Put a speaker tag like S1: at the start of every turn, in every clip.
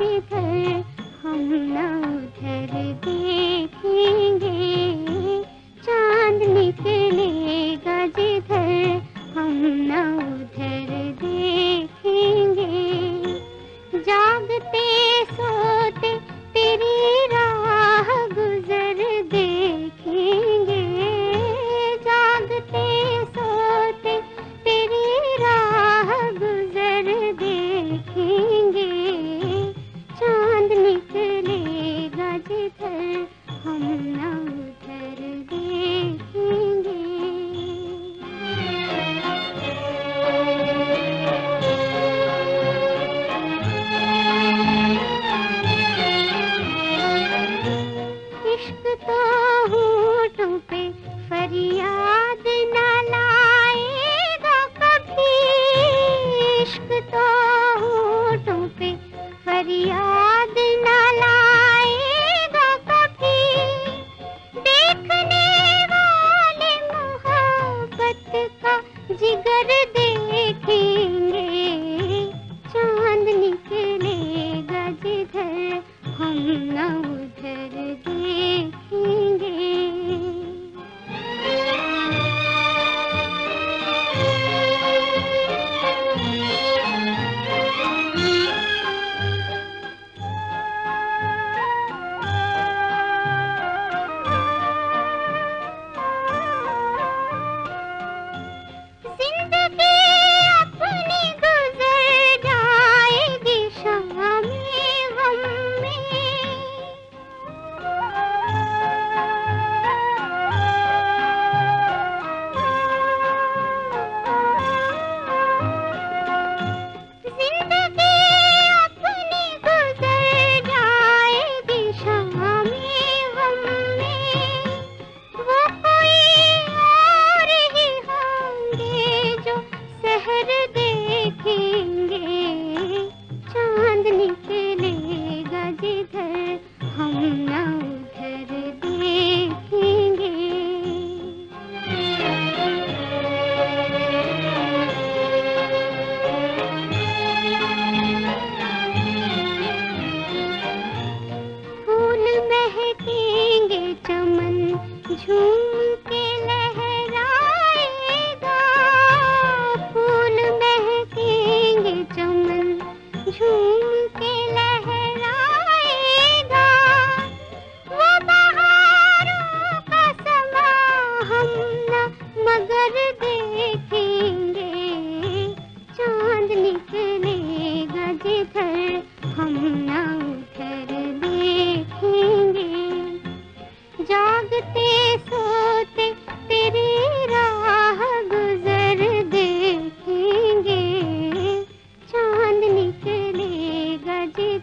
S1: जिधर हम न उधर देखेंगे जिधर हम उधर देखेंगे। इश्क तो होठों पे फरियाद न लाएगा कभी। इश्क तो होठों पे फरियाद you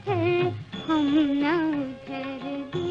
S1: है हम ना उधर